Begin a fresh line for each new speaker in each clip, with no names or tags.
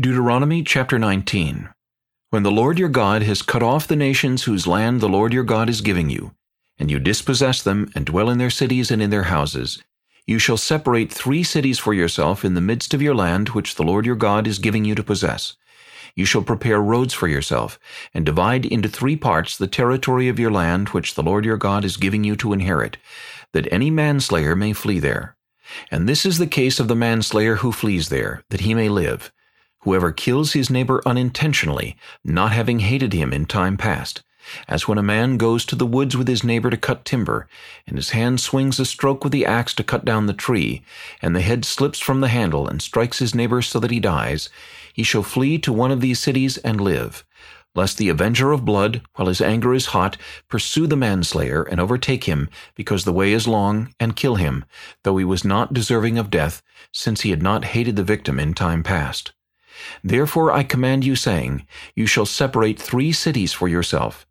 Deuteronomy chapter 19 When the Lord your God has cut off the nations whose land the Lord your God is giving you, and you dispossess them and dwell in their cities and in their houses, you shall separate three cities for yourself in the midst of your land which the Lord your God is giving you to possess. You shall prepare roads for yourself, and divide into three parts the territory of your land which the Lord your God is giving you to inherit, that any manslayer may flee there. And this is the case of the manslayer who flees there, that he may live. Whoever kills his neighbor unintentionally, not having hated him in time past, as when a man goes to the woods with his neighbor to cut timber, and his hand swings a stroke with the axe to cut down the tree, and the head slips from the handle and strikes his neighbor so that he dies, he shall flee to one of these cities and live, lest the avenger of blood, while his anger is hot, pursue the manslayer and overtake him, because the way is long, and kill him, though he was not deserving of death, since he had not hated the victim in time past. Therefore I command you, saying, You shall separate three cities for yourself.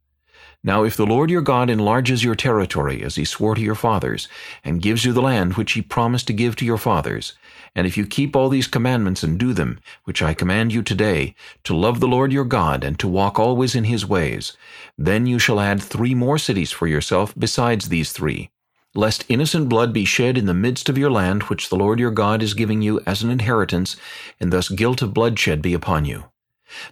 Now if the Lord your God enlarges your territory, as he swore to your fathers, and gives you the land which he promised to give to your fathers, and if you keep all these commandments and do them, which I command you today, to love the Lord your God, and to walk always in his ways, then you shall add three more cities for yourself besides these three, lest innocent blood be shed in the midst of your land which the Lord your God is giving you as an inheritance, and thus guilt of bloodshed be upon you.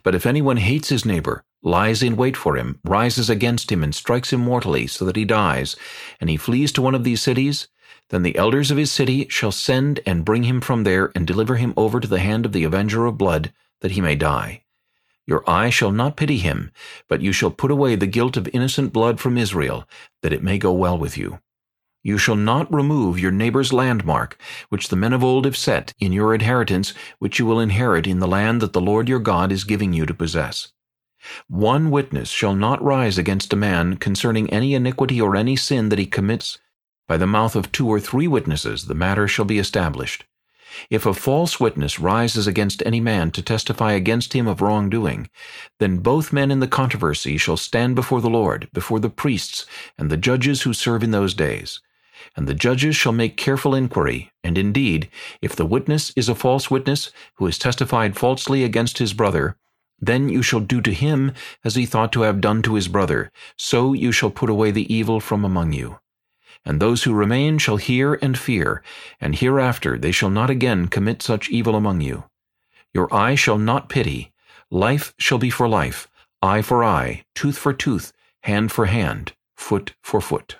But if anyone hates his neighbor, lies in wait for him, rises against him, and strikes him mortally, so that he dies, and he flees to one of these cities, then the elders of his city shall send and bring him from there, and deliver him over to the hand of the avenger of blood, that he may die. Your eye shall not pity him, but you shall put away the guilt of innocent blood from Israel, that it may go well with you. You shall not remove your neighbor's landmark, which the men of old have set, in your inheritance, which you will inherit in the land that the Lord your God is giving you to possess. One witness shall not rise against a man concerning any iniquity or any sin that he commits. By the mouth of two or three witnesses the matter shall be established. If a false witness rises against any man to testify against him of wrongdoing, then both men in the controversy shall stand before the Lord, before the priests, and the judges who serve in those days. And the judges shall make careful inquiry, and indeed, if the witness is a false witness, who has testified falsely against his brother, then you shall do to him as he thought to have done to his brother, so you shall put away the evil from among you. And those who remain shall hear and fear, and hereafter they shall not again commit such evil among you. Your eye shall not pity, life shall be for life, eye for eye, tooth for tooth, hand for hand, foot for foot.